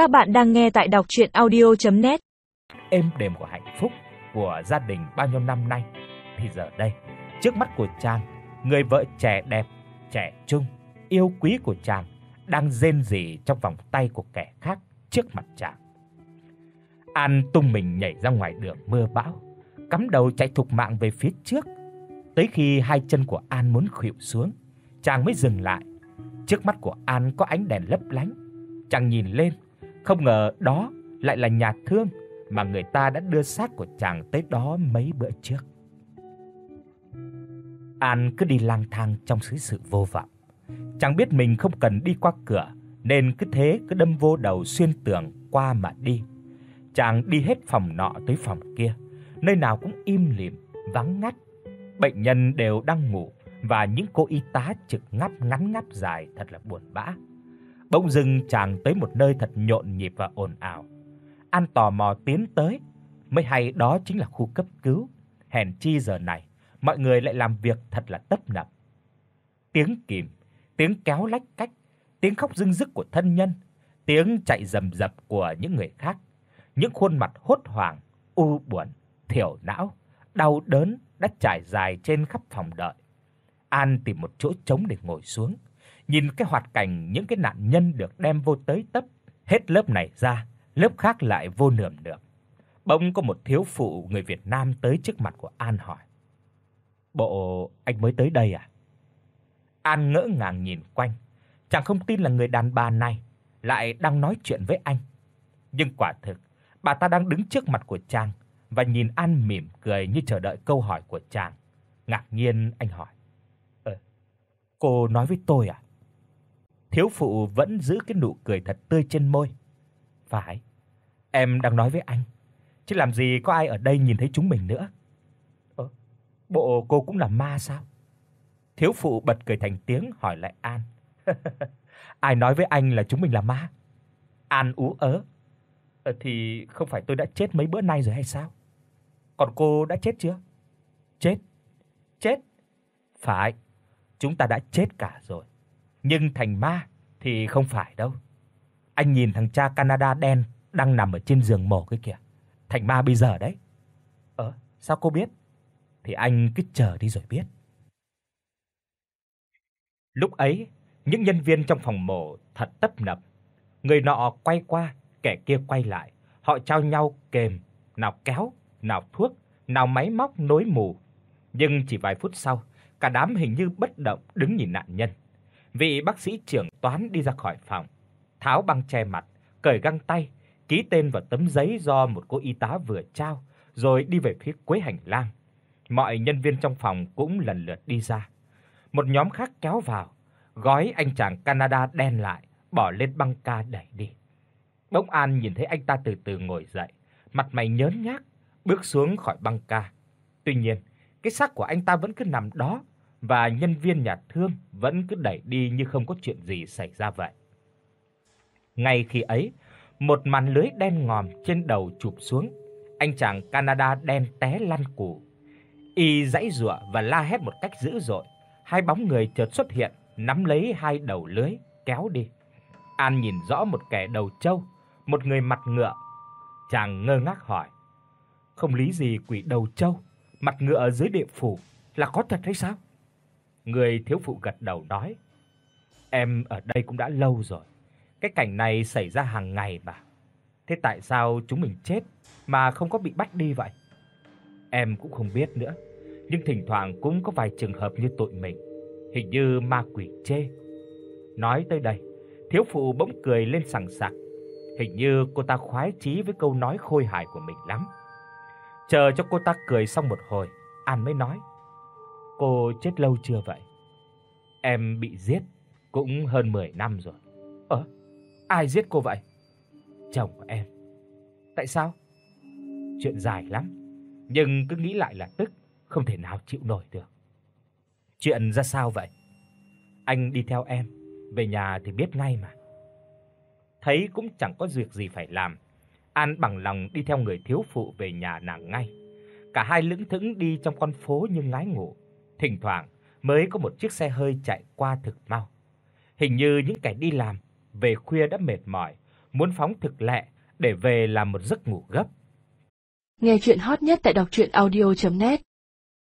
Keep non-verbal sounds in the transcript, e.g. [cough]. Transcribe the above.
Các bạn đang nghe tại đọc audio net Êm đềm của hạnh phúc của gia đình bao nhiêu năm nay thì giờ đây, trước mắt của chàng, người vợ trẻ đẹp, trẻ trung, yêu quý của chàng đang rên rỉ trong vòng tay của kẻ khác trước mặt chàng. An tung mình nhảy ra ngoài đường mưa bão, cắm đầu chạy thục mạng về phía trước. Tới khi hai chân của An muốn khuỵu xuống, chàng mới dừng lại. Trước mắt của An có ánh đèn lấp lánh. Chàng nhìn lên, không ngờ đó lại là nhà thương mà người ta đã đưa xác của chàng tới đó mấy bữa trước. An cứ đi lang thang trong xứ sự vô vọng. Chàng biết mình không cần đi qua cửa nên cứ thế cứ đâm vô đầu xuyên tường qua mà đi. Chàng đi hết phòng nọ tới phòng kia, nơi nào cũng im lìm, vắng ngắt. Bệnh nhân đều đang ngủ và những cô y tá trực ngắp ngắn ngắp dài thật là buồn bã. Bỗng dưng chàng tới một nơi thật nhộn nhịp và ồn ào. An tò mò tiến tới, mới hay đó chính là khu cấp cứu. Hèn chi giờ này, mọi người lại làm việc thật là tấp nập. Tiếng kìm, tiếng kéo lách cách, tiếng khóc rưng rức của thân nhân, tiếng chạy rầm rập của những người khác, những khuôn mặt hốt hoảng, u buồn, thiểu não, đau đớn đã trải dài trên khắp phòng đợi. An tìm một chỗ trống để ngồi xuống, nhìn cái hoạt cảnh những cái nạn nhân được đem vô tới tấp, hết lớp này ra, lớp khác lại vô nườm được. Bỗng có một thiếu phụ người Việt Nam tới trước mặt của An hỏi: "Bộ anh mới tới đây à?" An ngỡ ngàng nhìn quanh, chẳng không tin là người đàn bà này lại đang nói chuyện với anh. Nhưng quả thực, bà ta đang đứng trước mặt của chàng và nhìn An mỉm cười như chờ đợi câu hỏi của chàng. Ngạc nhiên anh hỏi: "Ờ, cô nói với tôi à?" Thiếu phụ vẫn giữ cái nụ cười thật tươi trên môi. "Phải, em đang nói với anh, chứ làm gì có ai ở đây nhìn thấy chúng mình nữa." "Ơ, bộ cô cũng là ma sao?" Thiếu phụ bật cười thành tiếng hỏi lại An. [laughs] "Ai nói với anh là chúng mình là ma?" An ú ớ. "Ờ thì không phải tôi đã chết mấy bữa nay rồi hay sao? Còn cô đã chết chưa?" "Chết." "Chết?" "Phải, chúng ta đã chết cả rồi. Nhưng thành ma thì không phải đâu. Anh nhìn thằng cha Canada đen đang nằm ở trên giường mổ kia kìa. Thành ma bây giờ đấy." "Ờ, sao cô biết?" "Thì anh cứ chờ đi rồi biết." Lúc ấy, những nhân viên trong phòng mổ thật tấp nập. Người nọ quay qua, kẻ kia quay lại, họ trao nhau kềm, nào kéo, nào thuốc, nào máy móc nối mù. Nhưng chỉ vài phút sau, cả đám hình như bất động đứng nhìn nạn nhân. Vị bác sĩ trưởng toán đi ra khỏi phòng, tháo băng che mặt, cởi găng tay, ký tên vào tấm giấy do một cô y tá vừa trao, rồi đi về phía cuối hành lang. Mọi nhân viên trong phòng cũng lần lượt đi ra. Một nhóm khác kéo vào, gói anh chàng Canada đen lại, bỏ lên băng ca đẩy đi. Bỗng An nhìn thấy anh ta từ từ ngồi dậy, mặt mày nhớn nhác, bước xuống khỏi băng ca. Tuy nhiên, cái xác của anh ta vẫn cứ nằm đó và nhân viên nhà thương vẫn cứ đẩy đi như không có chuyện gì xảy ra vậy. Ngay khi ấy, một màn lưới đen ngòm trên đầu chụp xuống, anh chàng Canada đen té lăn củ. Y giãy giụa và la hét một cách dữ dội, hai bóng người chợt xuất hiện, nắm lấy hai đầu lưới kéo đi. An nhìn rõ một kẻ đầu trâu, một người mặt ngựa. Chàng ngơ ngác hỏi: "Không lý gì quỷ đầu trâu, mặt ngựa ở dưới địa phủ là có thật hay sao?" Người thiếu phụ gật đầu nói: "Em ở đây cũng đã lâu rồi. Cái cảnh này xảy ra hàng ngày mà. Thế tại sao chúng mình chết mà không có bị bắt đi vậy?" Em cũng không biết nữa, nhưng thỉnh thoảng cũng có vài trường hợp như tụi mình, hình như ma quỷ chê. Nói tới đây, thiếu phụ bỗng cười lên sảng sặc, hình như cô ta khoái chí với câu nói khôi hài của mình lắm. Chờ cho cô ta cười xong một hồi, An mới nói: "Cô chết lâu chưa vậy?" "Em bị giết cũng hơn 10 năm rồi." "Ơ, ai giết cô vậy?" "Chồng của em." "Tại sao?" "Chuyện dài lắm, nhưng cứ nghĩ lại là tức, không thể nào chịu nổi được." "Chuyện ra sao vậy?" "Anh đi theo em, về nhà thì biết ngay mà." Thấy cũng chẳng có việc gì phải làm, An bằng lòng đi theo người thiếu phụ về nhà nàng ngay. Cả hai lững thững đi trong con phố như ngái ngủ, thỉnh thoảng mới có một chiếc xe hơi chạy qua thực mau. Hình như những kẻ đi làm về khuya đã mệt mỏi, muốn phóng thực lẹ để về làm một giấc ngủ gấp. Nghe truyện hot nhất tại doctruyenaudio.net